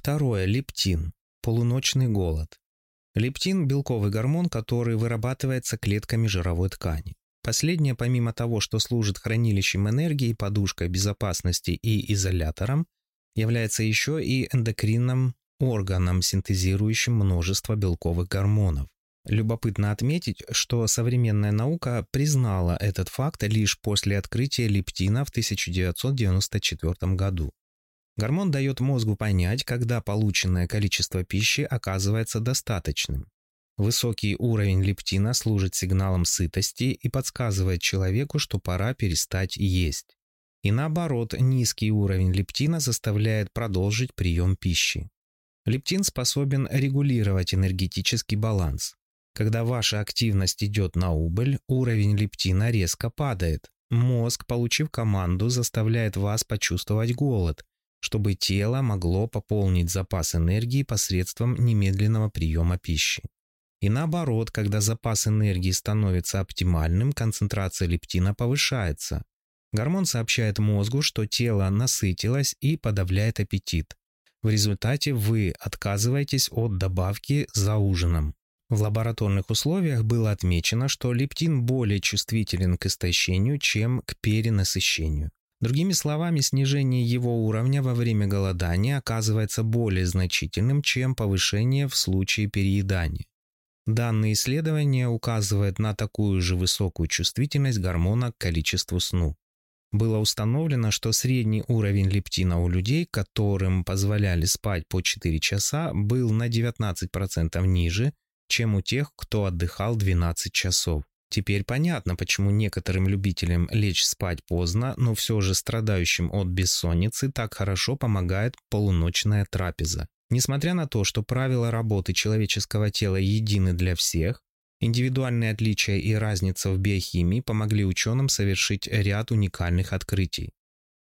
Второе – лептин, полуночный голод. Лептин – белковый гормон, который вырабатывается клетками жировой ткани. Последнее, помимо того, что служит хранилищем энергии, подушкой безопасности и изолятором, является еще и эндокринным органом, синтезирующим множество белковых гормонов. Любопытно отметить, что современная наука признала этот факт лишь после открытия лептина в 1994 году. Гормон дает мозгу понять, когда полученное количество пищи оказывается достаточным. Высокий уровень лептина служит сигналом сытости и подсказывает человеку, что пора перестать есть. И наоборот, низкий уровень лептина заставляет продолжить прием пищи. Лептин способен регулировать энергетический баланс. Когда ваша активность идет на убыль, уровень лептина резко падает. Мозг, получив команду, заставляет вас почувствовать голод, чтобы тело могло пополнить запас энергии посредством немедленного приема пищи. И наоборот, когда запас энергии становится оптимальным, концентрация лептина повышается. Гормон сообщает мозгу, что тело насытилось и подавляет аппетит. В результате вы отказываетесь от добавки за ужином. В лабораторных условиях было отмечено, что лептин более чувствителен к истощению, чем к перенасыщению. Другими словами, снижение его уровня во время голодания оказывается более значительным, чем повышение в случае переедания. Данное исследование указывает на такую же высокую чувствительность гормона к количеству сну. Было установлено, что средний уровень лептина у людей, которым позволяли спать по 4 часа, был на 19% ниже, чем у тех, кто отдыхал 12 часов. Теперь понятно, почему некоторым любителям лечь спать поздно, но все же страдающим от бессонницы так хорошо помогает полуночная трапеза. Несмотря на то, что правила работы человеческого тела едины для всех, индивидуальные отличия и разница в биохимии помогли ученым совершить ряд уникальных открытий.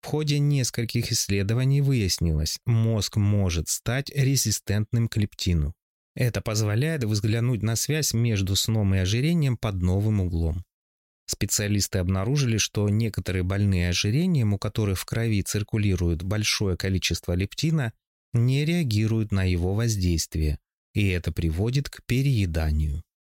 В ходе нескольких исследований выяснилось, мозг может стать резистентным к лептину. Это позволяет взглянуть на связь между сном и ожирением под новым углом. Специалисты обнаружили, что некоторые больные ожирением, у которых в крови циркулирует большое количество лептина, не реагируют на его воздействие, и это приводит к перееданию.